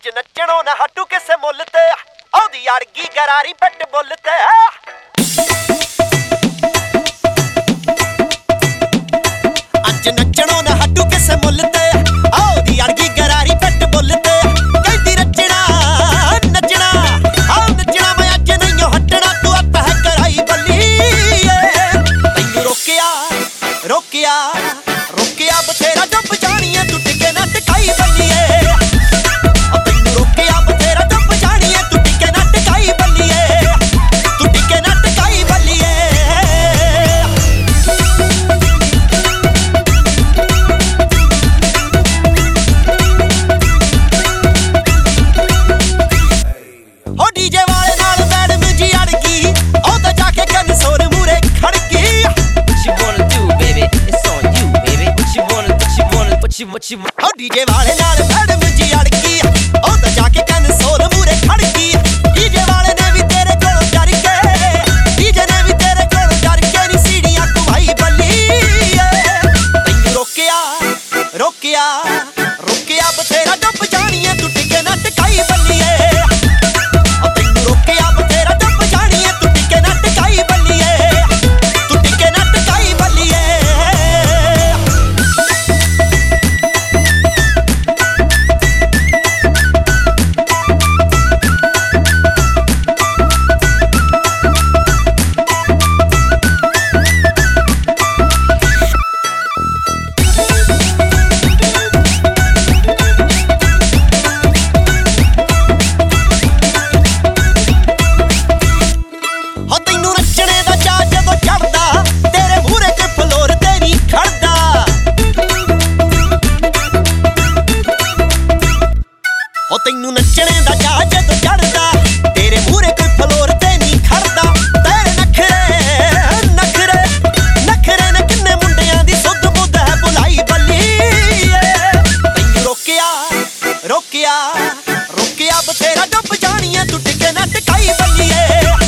ਅੱਜ ਨਾ ਹਟੂ ਕਿਸੇ ਮੁੱਲ ਤੇ। ਆਉਦੀ ਯਾਰਗੀ ਗਰਾਰੀ ਬੱਟ ਬੁੱਲ ਤੇ। ਮੱਛੀ ਮੱਛੀ ਹੋ ਡੀਜੇ ਵਾਲੇ ਨਾਲ ਫੜ ਵਿੱਚ ਅੜਕੀ ਉਹ ਤਾਂ ਜਾ ਕੇ ਕੰਨ ਸੋਲ ਮੂਰੇ ਖੜਕੀ ਡੀਜੇ ਵਾਲੇ ਨੇ ਵੀ ਤੇਰੇ ਕੋਲ ਚੜ ਕੇ ਡੀਜੇ ਨੇ ਵੀ ਤੇਰੇ ਕੋਲ ਚੜ ਕੇ ਨੀ ਸੀੜੀਆਂ ਘੁਮਾਈ ਬੱਲੀ ਤੈਨੂੰ ਰੋਕਿਆ ਰੋਕਿਆ ਰੋਕਿਆ ਬਥੇਰਾ ਡੁੱਬ ਜਾਣੀਆਂ ਤੂੰ ਤੈਨੂੰ ਨੱਚਣੇ ਦਾ ਚਾਹ ਜਦੋਂ ਚੜਦਾ ਤੇਰੇ ਮੂਹਰੇ ਕੋਈ ਫਲੋਰ ਤੇ ਨਹੀਂ ਖੜਦਾ ਤੇਰੇ ਨਖਰੇ ਨਖਰੇ ਨਖਰੇ ਨੇ ਕਿੰਨੇ ਮੁੰਡਿਆਂ ਦੀ ਸੁੱਧ ਬੁੱਧ ਹੈ ਬੁਲਾਈ ਬੱਲੀ। ਤੈਨੂੰ ਰੋਕਿਆ ਰੋਕਿਆ ਰੋਕਿਆ ਬਥੇਰਾ ਡੁੱਬ ਜਾਣੀਆਂ, ਟੁੱਟ ਕੇ ਨਾ ਟਿਕਾਈ ਬੱਲੀਏ।